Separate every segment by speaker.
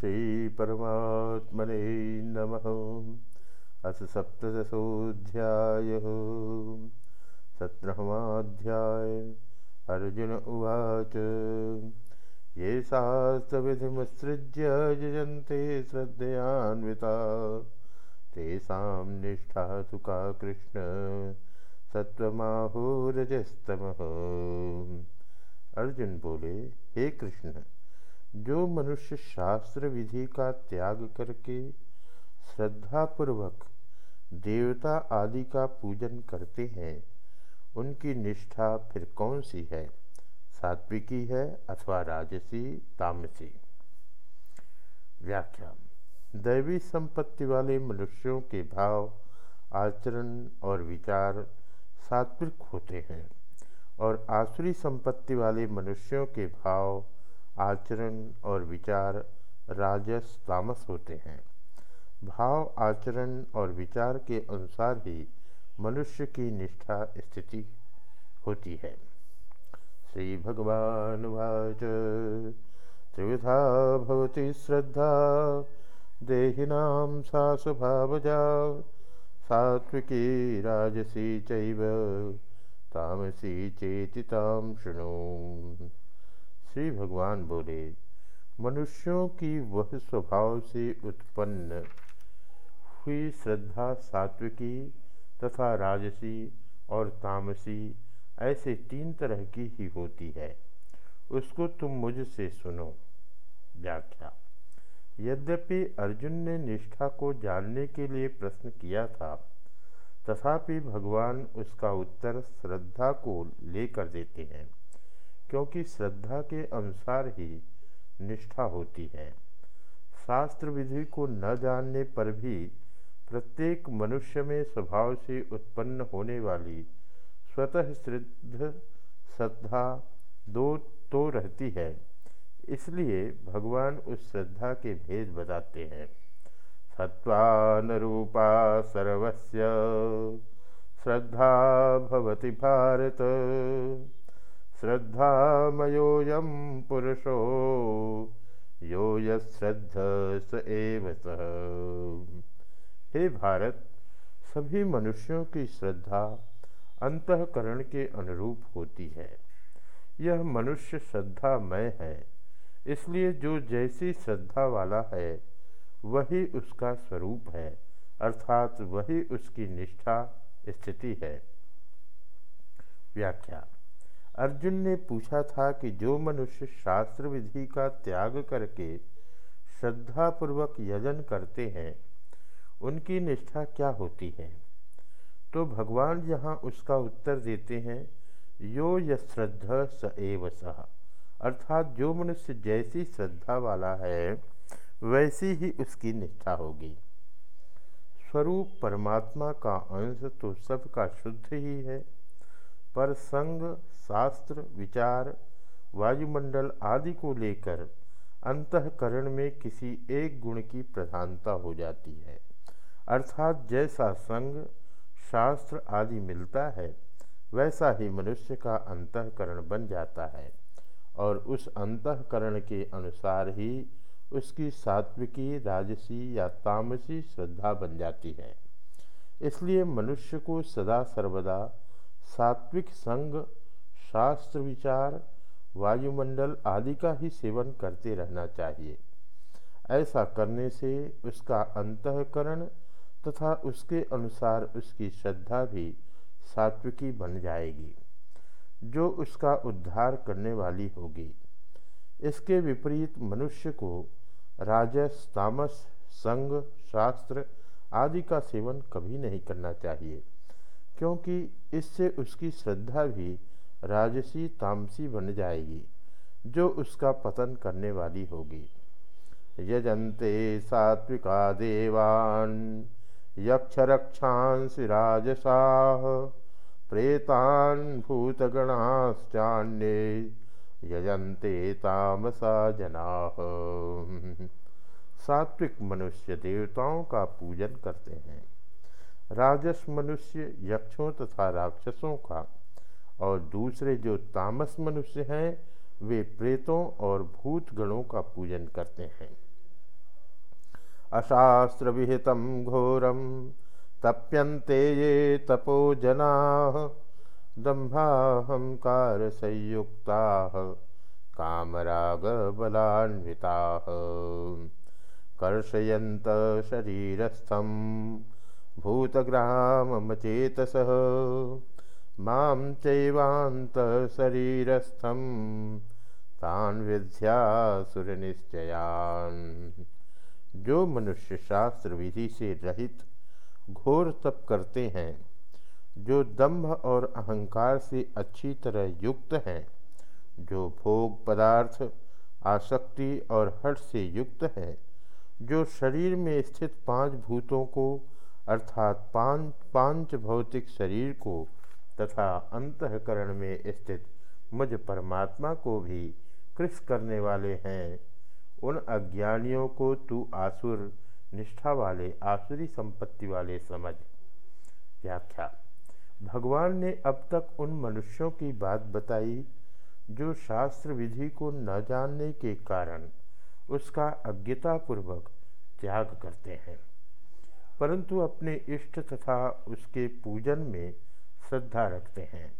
Speaker 1: श्रीपरमात्मने नमः। अथ सप्तदशोऽध्यायः। सत्रहमाध्याय। अर्जुन उवाच। ये शास्त्रविधिमुत्सृज्य यजन्ते श्रद्धयान्विता। तेषां निष्ठा का कृष्ण? सत्वमाहोरजस्तमः अर्जुन बोले, हे कृष्ण जो मनुष्य शास्त्र विधि का त्याग करके श्रद्धापूर्वक देवता आदि का पूजन करते हैं, उनकी निष्ठा फिर कौन सी है? सात्विकी है अथवा राजसी, तामसी? व्याख्या। दैवी संपत्ति वाले मनुष्यों के भाव, आचरण और विचार सात्विक होते हैं और आसुरी संपत्ति वाले मनुष्यों के भाव आचरण और विचार राजस तामस होते हैं। भाव, आचरण और विचार के अनुसार ही मनुष्य की निष्ठा स्थिति होती है। श्री भगवान वाच। त्रिविधा भवती श्रद्धा, देहिनां सा स्वभावजा सात्विकी राजसी चैव, तामसी चेतिताम शुणु। श्री भगवान बोले, मनुष्यों की वह स्वभाव से उत्पन्न हुई श्रद्धा सात्विकी तथा राजसी और तामसी ऐसे तीन तरह की ही होती है। उसको तुम मुझसे सुनो। व्याख्या। यद्यपि अर्जुन ने निष्ठा को जानने के लिए प्रश्न किया था, तथापि भगवान उसका उत्तर श्रद्धा को लेकर देते हैं। क्योंकि श्रद्धा के अनुसार ही निष्ठा होती है। शास्त्र विधि को न जानने पर भी प्रत्येक मनुष्य में स्वभाव से उत्पन्न होने वाली स्वतः सिद्ध श्रद्धा दो तो रहती है। इसलिए भगवान उस श्रद्धा के भेद बताते हैं। सत्वान रूपा सर्वस्य, श्रद्धा भवति भारत। श्रद्धामयोऽयं पुरुषो। यो यश्रद्ध स एव हे भारत, सभी मनुष्यों की श्रद्धा अंतकरण के अनुरूप होती है। यह मनुष्य श्रद्धामय है, इसलिए जो जैसी श्रद्धा वाला है, वही उसका स्वरूप है, अर्थात वही उसकी निष्ठा स्थिति है। व्याख्या। अर्जुन ने पूछा था कि जो मनुष्य शास्त्र विधि का त्याग करके श्रद्धापूर्वक यजन करते हैं, उनकी निष्ठा क्या होती है? तो भगवान यहाँ उसका उत्तर देते हैं, यो यश्रद्ध स एव सह अर्थात जो मनुष्य जैसी श्रद्धा वाला है, वैसी ही उसकी निष्ठा होगी। स्वरूप परमात्मा का अंश तो सबका शुद्ध ही है। पर संग, शास्त्र, विचार, वायुमंडल आदि को लेकर अंतकरण में किसी एक गुण की प्रधानता हो जाती है। अर्थात जैसा संग, शास्त्र आदि मिलता है, वैसा ही मनुष्य का अंतकरण बन जाता है और उस अंतकरण के अनुसार ही उसकी सात्विकी, राजसी या तामसी श्रद्धा बन जाती है। इसलिए मनुष्य को सदा सर्वदा सात्विक संग, शास्त्र विचार, वायुमंडल आदि का ही सेवन करते रहना चाहिए। ऐसा करने से उसका अंतकरण तथा उसके अनुसार उसकी श्रद्धा भी सात्विकी बन जाएगी, जो उसका उद्धार करने वाली होगी। इसके विपरीत मनुष्य को राजस, तामस, संग, शास्त्र आदि का सेवन कभी नहीं करना चाहिए। क्योंकि इससे उसकी श्रद्धा भी राजसी तामसी बन जाएगी, जो उसका पतन करने वाली होगी। यजंते सात्विका देवान यक्षरक्षांस राजसाह प्रेतान भूतगणाश्चान्ये यजंते तामसा जना। सात्विक मनुष्य देवताओं का पूजन करते हैं। राजस मनुष्य यक्षों तथा राक्षसों का, और दूसरे जो तामस मनुष्य हैं, वे प्रेतों और भूत गणों का पूजन करते हैं। अशास्त्र विहित घोरम, तप्यन्ते ये तपो जना दम्भाहंकार संयुक्ता कामराग बलान्विता कर्षयंत शरीरस्थम भूतग्रामचेतस माँ चैवान्तशरीरस्थं, तान विद्यासुरनिश्चयान जो मनुष्य शास्त्र विधि से रहित घोर तप करते हैं, जो दंभ और अहंकार से अच्छी तरह युक्त हैं, जो भोग पदार्थ, आसक्ति और हट से युक्त हैं, जो शरीर में स्थित पाँच भूतों को अर्थात पाँच पाँच भौतिक शरीर को तथा अंतकरण में स्थित मुझ परमात्मा को भी कृष करने वाले हैं। उन अज्ञानियों को तू आसुर, निष्ठा वाले, आसुरी संपत्ति वाले समझ। व्याख्या। भगवान ने अब तक उन मनुष्यों की बात बताई, जो शास्त्र विधि को न जानने के कारण उसका अज्ञतापूर्वक त्याग करते हैं। परंतु अपने इष्ट तथा उसके पूजन में श्रद्धा रखते हैं।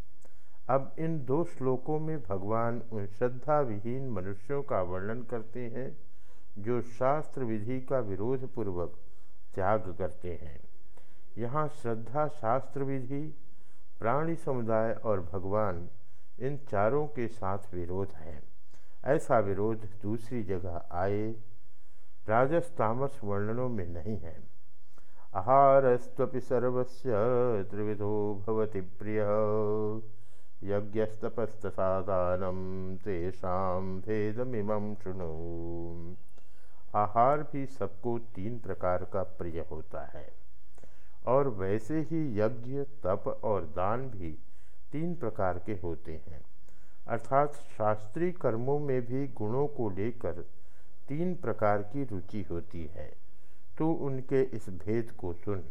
Speaker 1: अब इन दो श्लोकों में भगवान उन श्रद्धा विहीन मनुष्यों का वर्णन करते हैं, जो शास्त्र विधि का विरोध पूर्वक त्याग करते हैं। यहाँ श्रद्धा शास्त्र विधि, प्राणी समुदाय और भगवान इन चारों के साथ विरोध है। ऐसा विरोध दूसरी जगह आए, राजस तामस वर्णनों में नहीं है। आहारस्वी सर्वस्य त्रिविधो भवति प्रिय। शृणु। आहार भी सबको तीन प्रकार का प्रिय होता है। और वैसे ही यज्ञ, तप और दान भी तीन प्रकार के होते हैं। अर्थात शास्त्रीय कर्मों में भी गुणों को लेकर तीन प्रकार की रुचि होती है। तू उनके इस भेद को सुन।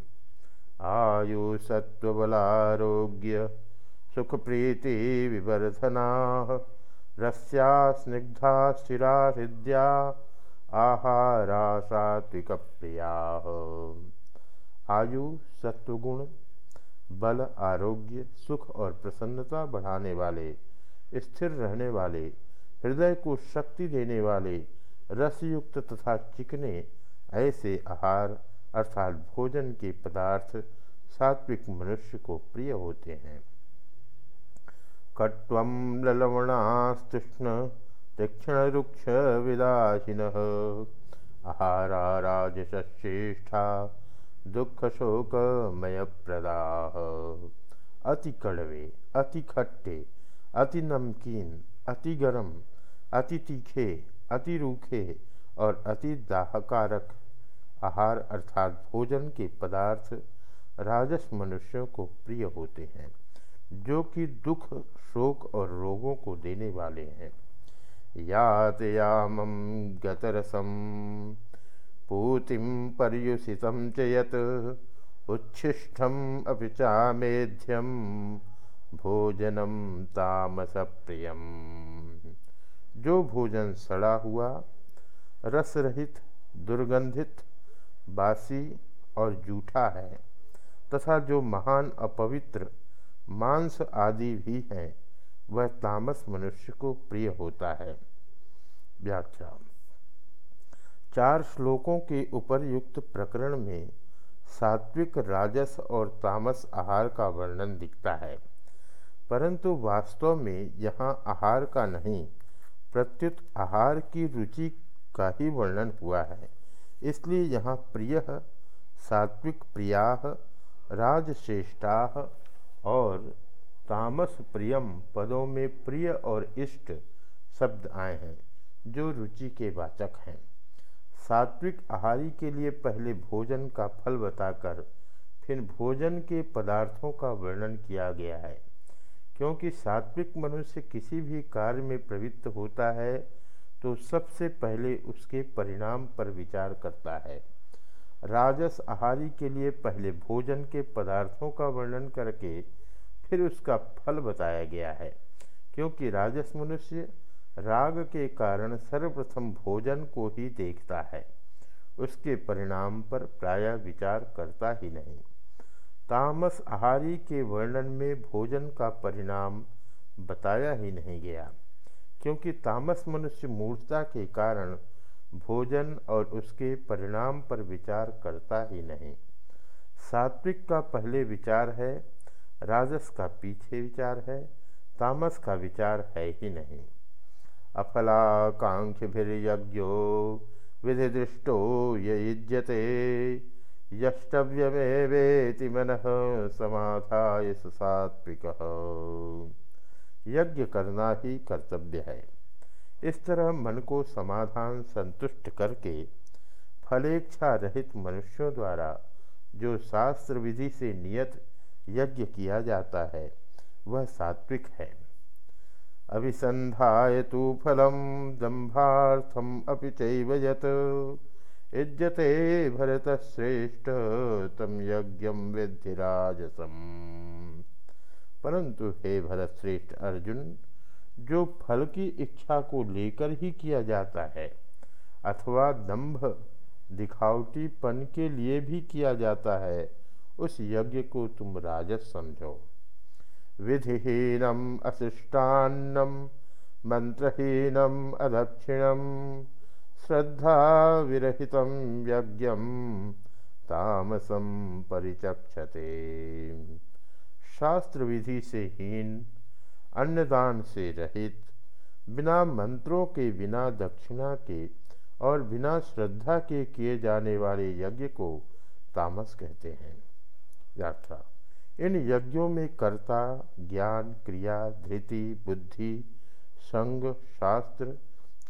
Speaker 1: आयु सत्वबलारोग्य सुख प्रीति विवर्धना, रस्या स्निग्धा स्थिरा हृदया, आहारा सात्विक प्रिया। आयु सत्वगुण, बल आरोग्य, सुख और प्रसन्नता बढ़ाने वाले, स्थिर रहने वाले, हृदय को शक्ति देने वाले, रसयुक्त तथा चिकने ऐसे आहार अर्थात भोजन के पदार्थ सात्विक मनुष्य को प्रिय होते हैं। कट्व ललवणास्तुष्ण तीक्षण रुक्ष विदासीन आहारा राजश्रेष्ठा दुख शोकमय प्रदा अति कड़वे, अति खट्टे, अति नमकीन, अति गरम, अति तीखे, अति रूखे और अति दाहकारक आहार अर्थात भोजन के पदार्थ राजस मनुष्यों को प्रिय होते हैं, जो कि दुख, शोक और रोगों को देने वाले हैं। यात यामम गतरसम पूतिम पर्युषित चयत उच्छिष्टम अपिचामेध्यम भोजनम तामस प्रियम जो भोजन सड़ा हुआ रस रहित दुर्गंधित, बासी और जूठा है, तथा जो महान अपवित्र, मांस आदि भी हैं, वह तामस मनुष्य को प्रिय होता है। व्याख्या। चार श्लोकों के उपरयुक्त प्रकरण में सात्विक राजस और तामस आहार का वर्णन दिखता है, परंतु वास्तव में यहाँ आहार का नहीं, प्रत्युत आहार की रुचि का ही वर्णन हुआ है। इसलिए यहाँ प्रिय, सात्विक प्रिया, राजश्रेष्ठा और तामस प्रियम पदों में प्रिय और इष्ट शब्द आए हैं, जो रुचि के वाचक हैं। सात्विक आहारी के लिए पहले भोजन का फल बताकर फिर भोजन के पदार्थों का वर्णन किया गया है। क्योंकि सात्विक मनुष्य किसी भी कार्य में प्रवृत्त होता है तो सबसे पहले उसके परिणाम पर विचार करता है। राजस आहारी के लिए पहले भोजन के पदार्थों का वर्णन करके फिर उसका फल बताया गया है। क्योंकि राजस मनुष्य राग के कारण सर्वप्रथम भोजन को ही देखता है। उसके परिणाम पर प्राय विचार करता ही नहीं। तामस आहारी के वर्णन में भोजन का परिणाम बताया ही नहीं गया। क्योंकि तामस मनुष्य मूर्ता के कारण भोजन और उसके परिणाम पर विचार करता ही नहीं। सात्विक का पहले विचार है, राजस का पीछे विचार है, तामस का विचार है ही नहीं। अफलाकांक्षिभिर्यज्ञो विधि दृष्टो युज्यते, यष्टव्यमेवेति मन समाधाय सात्विक। यज्ञ करना ही कर्तव्य है। इस तरह मन को समाधान संतुष्ट करके फलेच्छा रहित मनुष्यों द्वारा जो शास्त्र विधि से नियत यज्ञ किया जाता है, वह सात्विक है। अभिसंधाय तो फलम दंभार्थम अपि इज्जते भरत श्रेष्ठ तम यज्ञ विधिराजसम परंतु हे भरत श्रेष्ठ अर्जुन, जो फल की इच्छा को लेकर ही किया जाता है, अथवा दंभ दिखावटीपन के लिए भी किया जाता है, उस यज्ञ को तुम राजस समझो। विधिहीनम अशिष्टान्नम, मंत्रहीनम अदक्षिणम श्रद्धा विरहित यज्ञ तामसम परिचक्षते। शास्त्र विधि से हीन, अन्नदान से रहित, बिना मंत्रों के, बिना दक्षिणा के और बिना श्रद्धा के किए जाने वाले यज्ञ को तामस कहते हैं। यात्रा। इन यज्ञों में कर्ता, ज्ञान, क्रिया, धृति, बुद्धि, संग, शास्त्र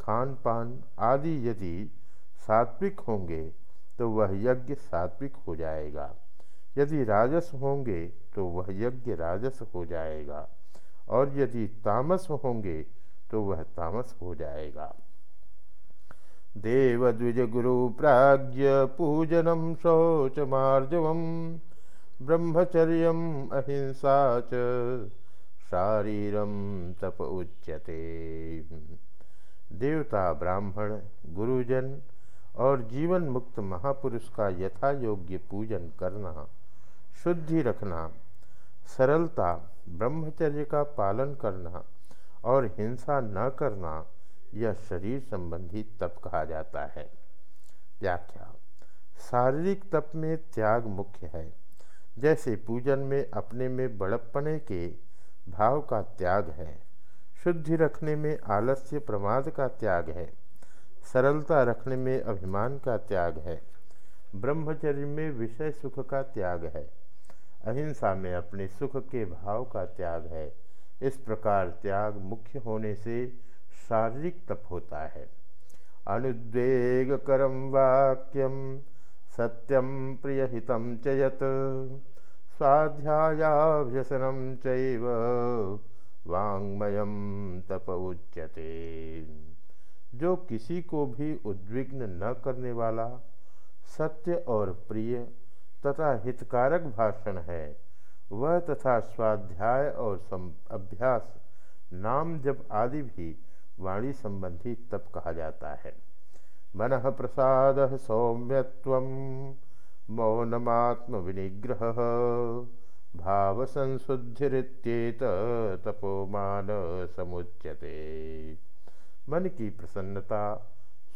Speaker 1: खान पान आदि यदि सात्विक होंगे तो वह यज्ञ सात्विक हो जाएगा। यदि राजस होंगे तो वह यज्ञ राजस हो जाएगा। और यदि तामस होंगे तो वह तामस हो जाएगा। देव द्विज गुरु प्राज्ञ पूजनम शौच मार्जव ब्रह्मचर्य अहिंसा च, शारीरम तप उच्यते। देवता ब्राह्मण, गुरुजन और जीवन मुक्त महापुरुष का यथा योग्य पूजन करना, शुद्धि रखना सरलता, ब्रह्मचर्य का पालन करना और हिंसा न करना, यह शरीर संबंधी तप कहा जाता है। व्याख्या, शारीरिक तप में त्याग मुख्य है। जैसे पूजन में अपने में बड़प्पने के भाव का त्याग है, शुद्धि रखने में आलस्य प्रमाद का त्याग है, सरलता रखने में अभिमान का त्याग है, ब्रह्मचर्य में विषय सुख का त्याग है। अहिंसा में अपने सुख के भाव का त्याग है। इस प्रकार त्याग मुख्य होने से शारीरिक तप होता है। अनुद्वेग करम वाक्यम सत्यम प्रियहित चयत स्वाध्यायाभ्यसनम चैव तप उच्यते। जो किसी को भी उद्विग्न न करने वाला सत्य और प्रिय तथा हितकारक भाषण है। वह तथा स्वाध्याय और अभ्यास, नाम जब आदि भी वाणी संबंधी तप कहा जाता है। मन प्रसाद सौम्यत्व मौनमात्म विनिग्रह भाव संशुद्धिरित्येत तपोमान समुच्यते मन की प्रसन्नता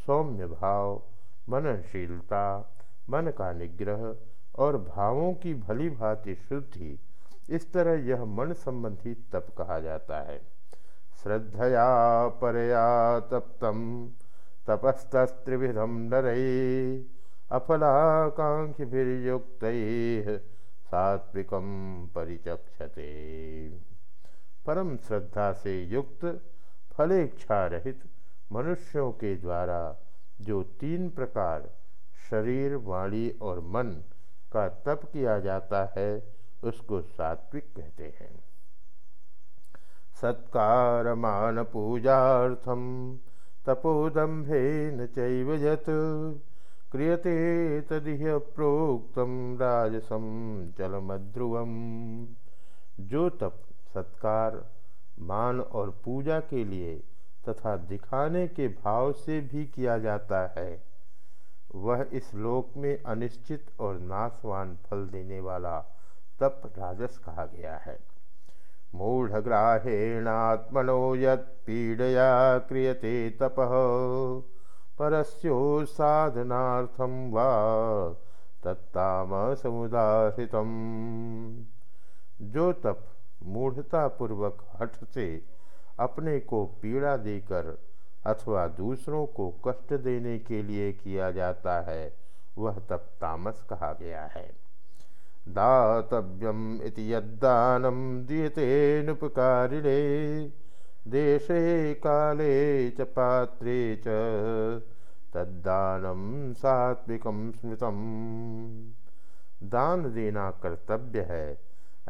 Speaker 1: सौम्य भाव मननशीलता, मन का निग्रह और भावों की भली भांति शुद्धि, इस तरह यह मन संबंधी तप कहा जाता है। श्रद्धया परया तप्तम, तपस्तस्त्रिविधम नरई अफलाकांक्षिभिर्युक्त सात्विकम परिचक्षते। परम श्रद्धा से युक्त, फलेच्छा रहित मनुष्यों के द्वारा जो तीन प्रकार, शरीर, वाणी और मन का तप किया जाता है, उसको सात्विक कहते हैं। सत्कार मान पूजार्थम तपोदम्भे न चैवजत क्रियते तदिह प्रोक्तम राजसम चलमध्रुवम जो तप, सत्कार, मान और पूजा के लिए तथा दिखाने के भाव से भी किया जाता है वह इस लोक में अनिश्चित और नाशवान फल देने वाला तप राजस कहा गया है। मूढ़ग्राहेणात्मनो यीड़या क्रियते तप, परस्यो साधनार्थम वा समुदाहृत जो तप मूढ़तापूर्वक हठ से अपने को पीड़ा देकर अथवा दूसरों को कष्ट देने के लिए किया जाता है, वह तप तामस कहा गया है। दातव्यम इति यद्दानं दीयतेनुपकारिणे, देशे काले च पात्रे च तद्दानं सात्विकं स्मृतम। दान देना कर्तव्य है,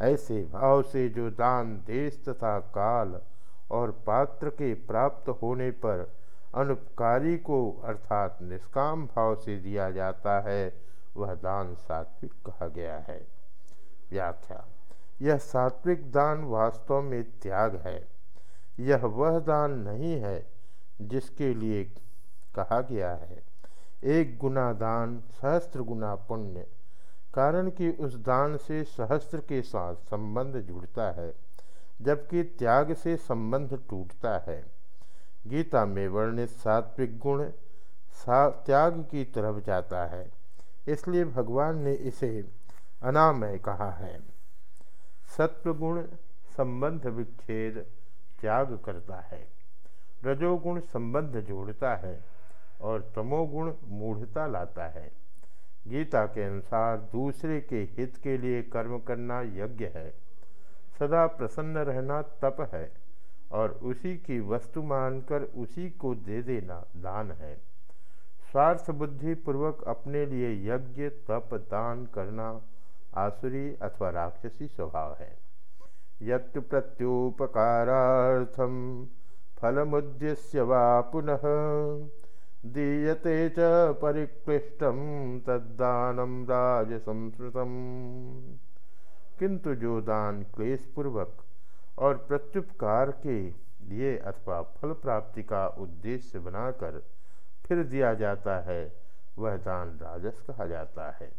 Speaker 1: ऐसे भाव से जो दान देश तथा काल और पात्र के प्राप्त होने पर अनुपकारी को अर्थात निष्काम भाव से दिया जाता है, वह दान सात्विक कहा गया है। व्याख्या, यह सात्विक दान वास्तव में त्याग है। यह वह दान नहीं है जिसके लिए कहा गया है, एक गुना दान सहस्त्र गुना पुण्य, कारण कि उस दान से सहस्त्र के साथ संबंध जुड़ता है। जबकि त्याग से संबंध टूटता है। गीता में वर्णित सात्विक गुण सा, त्याग की तरफ़ जाता है, इसलिए भगवान ने इसे अनामय कहा है। सत्वगुण संबंध विच्छेद त्याग करता है। रजोगुण संबंध जोड़ता है और तमोगुण मूढ़ता लाता है। गीता के अनुसार दूसरे के हित के लिए कर्म करना यज्ञ है। सदा प्रसन्न रहना तप है और उसी की वस्तु मानकर उसी को दे देना दान है। स्वार्थ बुद्धि पूर्वक अपने लिए यज्ञ, तप, दान करना आसुरी अथवा राक्षसी स्वभाव है। यत्तु प्रत्युपकारार्थम फलमुद्देश्य वा पुनः दीयते च परिक्लिष्टम तद्दानम राज संस्कृतम किंतु जो दान क्लेशपूर्वक और प्रत्युपकार के लिए अथवा फल प्राप्ति का उद्देश्य बनाकर फिर दिया जाता है, वह दान राजस कहा जाता है।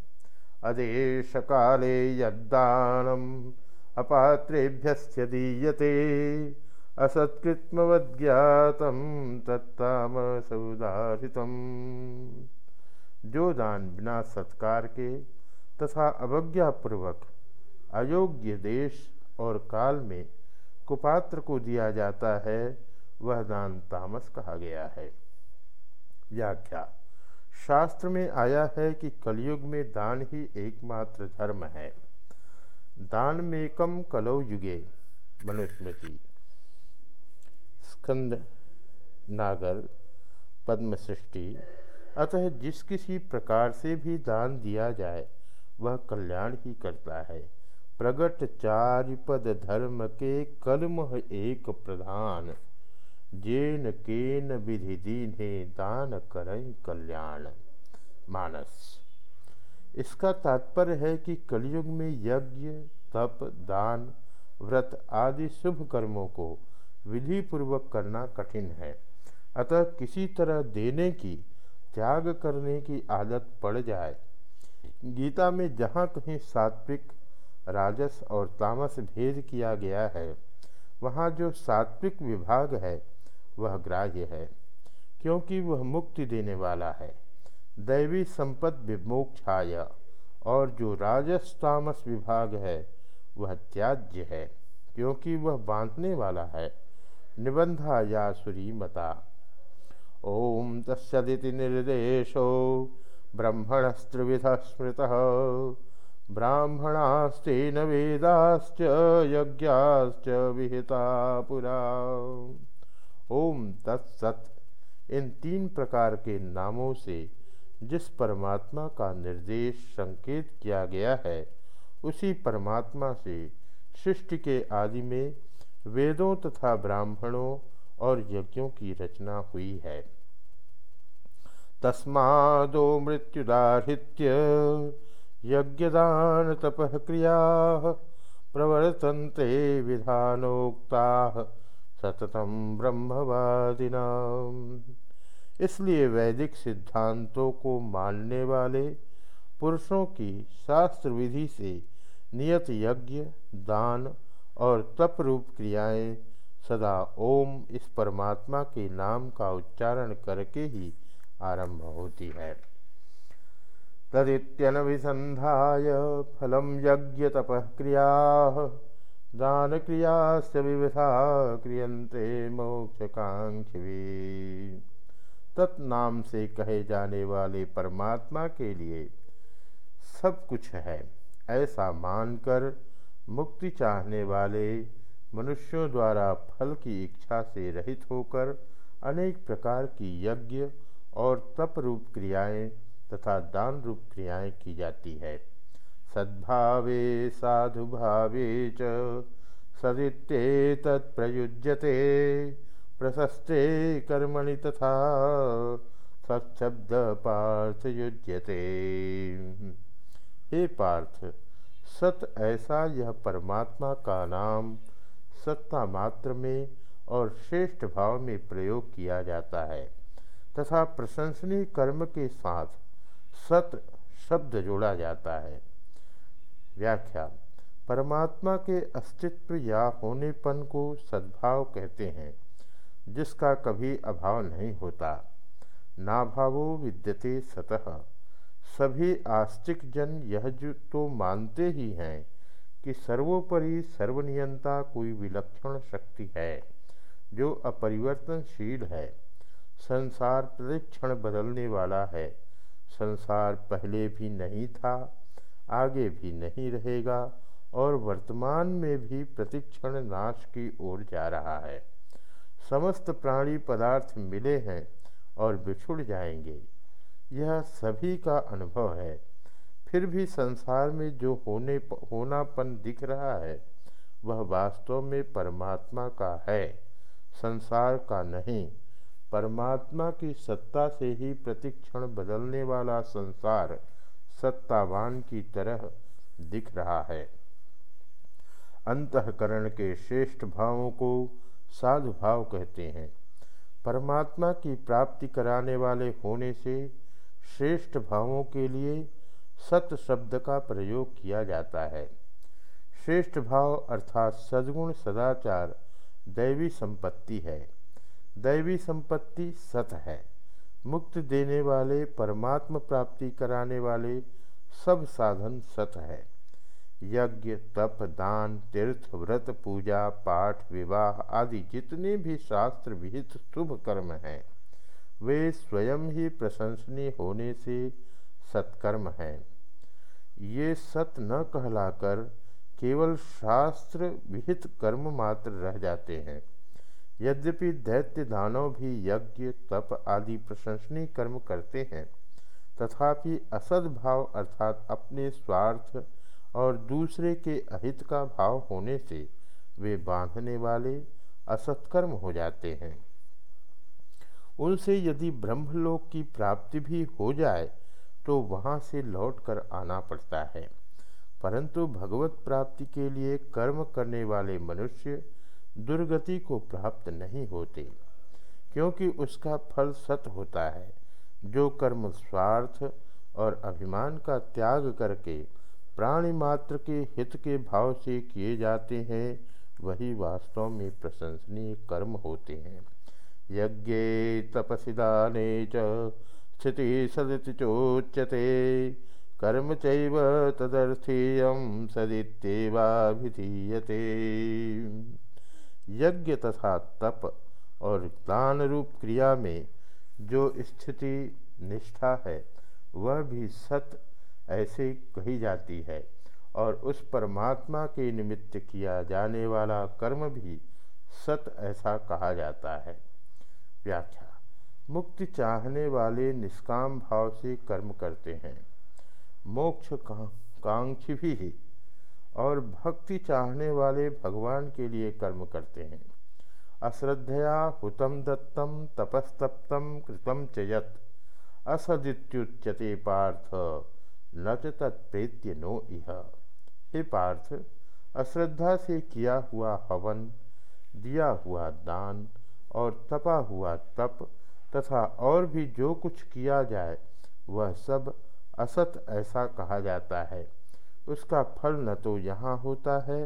Speaker 1: अदेश काले यद्दानम अपात्रेभ्य दीयते असत्कृत्मवज्ञातम तत्ताम सौदारितम जो दान बिना सत्कार के तथा अवज्ञापूर्वक अयोग्य देश और काल में कुपात्र को दिया जाता है, वह दान तामस कहा गया है। व्याख्या, शास्त्र में आया है कि कलयुग में दान ही एकमात्र धर्म है। दान में कम कलो युगे, मनुस्मृति। स्कंद, नागर पद्म सृष्टि अतः जिस किसी प्रकार से भी दान दिया जाए, वह कल्याण ही करता है। प्रगट चारि पद धर्म के कलम एक प्रधान। जेन केन विधि दीने दान करें कल्याण। मानस, इसका तात्पर्य है कि कलयुग में यज्ञ, तप, दान, व्रत आदि शुभ कर्मों को विधि पूर्वक करना कठिन है। अतः किसी तरह देने की, त्याग करने की आदत पड़ जाए। गीता में जहाँ कहीं सात्विक राजस और तामस भेद किया गया है। वहाँ जो सात्विक विभाग है, वह ग्राह्य है, क्योंकि वह मुक्ति देने वाला है। दैवी संपद विमोक्षाय, और जो राजस तामस विभाग है, वह त्याज्य है, क्योंकि वह बांधने वाला है। निबंधा या सुरी मता। ओम तस्दिति निर्देशो ब्रह्मणस्त्रिविध स्मृत। ब्राह्मणास्तेन वेदाश्च यज्ञाश्च विहिता पुरा। ओम तत्सत। इन तीन प्रकार के नामों से जिस परमात्मा का निर्देश संकेत किया गया है, उसी परमात्मा से सृष्टि के आदि में वेदों तथा ब्राह्मणों और यज्ञों की रचना हुई है। तस्मादो मृत्युदाहृत्य यज्ञदान तप क्रिया प्रवर्तन्ते विधानोक्ता सततम ब्रह्मवादिना इसलिए वैदिक सिद्धांतों को मानने वाले पुरुषों की शास्त्र विधि से नियत यज्ञ, दान और तप रूप क्रियाएँ सदा ओम इस परमात्मा के नाम का उच्चारण करके ही आरंभ होती है। तप क्रिया दान क्रिया विविधा क्रियंते मोक्षकांक्षी तत्नाम से कहे जाने वाले परमात्मा के लिए सब कुछ है, ऐसा मानकर मुक्ति चाहने वाले मनुष्यों द्वारा फल की इच्छा से रहित होकर अनेक प्रकार की यज्ञ और तप रूप क्रियाएँ तथा दान रूप क्रियाएँ की जाती है। सद्भावे साधु भावे च। सदित्ये तत्प्रयुज्यते प्रशस्ते कर्मणि तथा सत्शब्द पार्थ युज्यते। हे पार्थ, सत ऐसा यह परमात्मा का नाम सत्ता मात्र में और श्रेष्ठ भाव में प्रयोग किया जाता है तथा प्रशंसनीय कर्म के साथ सत, शब्द जोड़ा जाता है। व्याख्या, परमात्मा के अस्तित्व या होनेपन को सद्भाव कहते हैं, जिसका कभी अभाव नहीं होता। नाभावो विद्यते सतह सभी आस्तिक जन यह तो मानते ही हैं कि सर्वोपरि सर्वनियंता कोई विलक्षण शक्ति है, जो अपरिवर्तनशील है। संसार प्रतिक्षण बदलने वाला है। संसार पहले भी नहीं था, आगे भी नहीं रहेगा और वर्तमान में भी प्रतिक्षण नाश की ओर जा रहा है। समस्त प्राणी पदार्थ मिले हैं और बिछुड़ जाएँगे। यह सभी का अनुभव है। फिर भी संसार में जो होने होनापन दिख रहा है, वह वास्तव में परमात्मा का है। संसार का नहीं परमात्मा की सत्ता से ही प्रतिक्षण बदलने वाला संसार सत्तावान की तरह दिख रहा है। अंतकरण के श्रेष्ठ भावों को साधु भाव कहते हैं। परमात्मा की प्राप्ति कराने वाले होने से श्रेष्ठ भावों के लिए सत शब्द का प्रयोग किया जाता है। श्रेष्ठ भाव अर्थात सद्गुण सदाचार, दैवी संपत्ति है। दैवी संपत्ति सत है। मुक्त देने वाले, परमात्म प्राप्ति कराने वाले सब साधन सत है। यज्ञ, तप, दान, तीर्थ, व्रत, पूजा, पाठ, विवाह आदि जितने भी शास्त्र विहित शुभ कर्म हैं, वे स्वयं ही प्रशंसनीय होने से सत्कर्म हैं। ये सत न कहलाकर केवल शास्त्र विहित कर्म मात्र रह जाते हैं। यद्यपि दैत्य दानव भी यज्ञ, तप आदि प्रशंसनीय कर्म करते हैं, तथापि असद भाव अर्थात अपने स्वार्थ और दूसरे के अहित का भाव होने से वे बांधने वाले असत्कर्म हो जाते हैं। उनसे यदि ब्रह्मलोक की प्राप्ति भी हो जाए तो वहाँ से लौटकर आना पड़ता है। परंतु भगवत प्राप्ति के लिए कर्म करने वाले मनुष्य दुर्गति को प्राप्त नहीं होते, क्योंकि उसका फल सत होता है। जो कर्म स्वार्थ और अभिमान का त्याग करके प्राणी मात्र के हित के भाव से किए जाते हैं, वही वास्तव में प्रशंसनीय कर्म होते हैं। यज्ञ तपसिदाने स्थिति सदति चोच्यते, कर्म चैव तदर्थेयम यज्ञ तथा तप और दान रूप क्रिया में जो स्थिति निष्ठा है, वह भी सत ऐसे कही जाती है। और उस परमात्मा के निमित्त किया जाने वाला कर्म भी सत ऐसा कहा जाता है। व्याख्या। मुक्ति चाहने वाले निष्काम भाव से कर्म करते हैं। मोक्ष कांक्षी भी और भक्ति चाहने वाले भगवान के लिए कर्म करते हैं। अश्रद्धया हुतम दत्तम तपस्तप्तम कृतम चयत असदित्युच्यते पार्थ, न च तत्प्रेत्य नो इह। हे पार्थ, अश्रद्धा से किया हुआ हवन, दिया हुआ दान और तपा हुआ तप तथा और भी जो कुछ किया जाए, वह सब असत ऐसा कहा जाता है। उसका फल न तो यहाँ होता है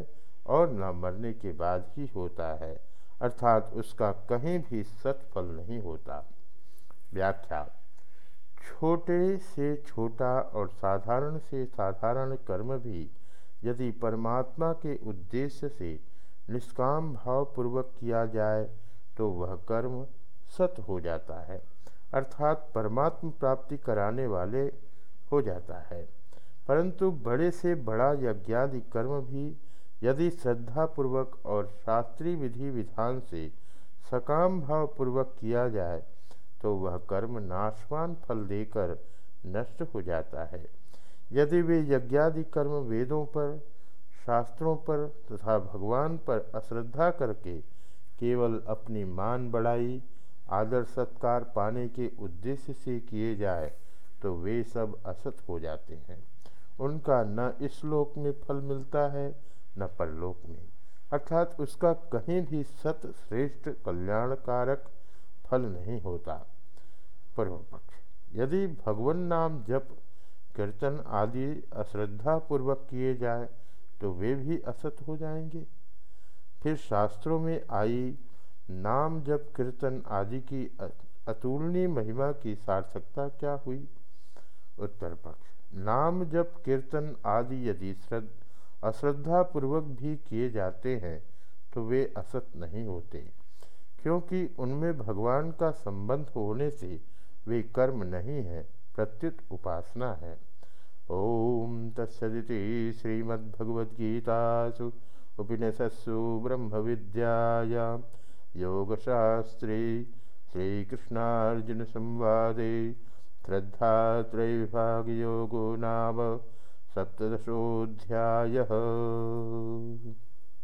Speaker 1: और न मरने के बाद ही होता है, अर्थात उसका कहीं भी सत्फल नहीं होता। व्याख्या, छोटे से छोटा और साधारण से साधारण कर्म भी यदि परमात्मा के उद्देश्य से निष्काम भावपूर्वक किया जाए तो वह कर्म सत हो जाता है, अर्थात परमात्म प्राप्ति कराने वाले हो जाता है। परंतु बड़े से बड़ा यज्ञादि कर्म भी यदि श्रद्धापूर्वक और शास्त्रीय विधि विधान से सकाम भाव पूर्वक किया जाए तो वह कर्म नाशवान फल देकर नष्ट हो जाता है। यदि वे यज्ञादि कर्म वेदों पर, शास्त्रों पर तथा भगवान पर अश्रद्धा करके केवल अपनी मान बढ़ाई, आदर सत्कार पाने के उद्देश्य से किए जाए तो वे सब असत हो जाते हैं। उनका न इस लोक में फल मिलता है, न परलोक में। अर्थात उसका कहीं भी सत श्रेष्ठ कल्याणकारक फल नहीं होता। पूर्व पक्ष यदि भगवान नाम जप, कीर्तन आदि अश्रद्धा पूर्वक किए जाए तो वे भी असत हो जाएँगे। फिर शास्त्रों में आई, नाम जप, कीर्तन आदि की अतुलनीय महिमा की सार्थकता क्या हुई? उत्तर पक्ष नाम जप, कीर्तन आदि यदि श्रद्ध, अश्रद्धापूर्वक भी किए जाते हैं तो वे असत नहीं होते। क्योंकि उनमें भगवान का संबंध होने से वे कर्म नहीं है, प्रत्युत उपासना है। ओम तत्सदिति श्रीमद्भगवद्गीतासु उपनिषत्सु ब्रह्म विद्याया योगशास्त्रे श्रीकृष्णार्जुन संवादे श्रद्धात्रय विभाग योगो नाम सप्तशोऽध्यायः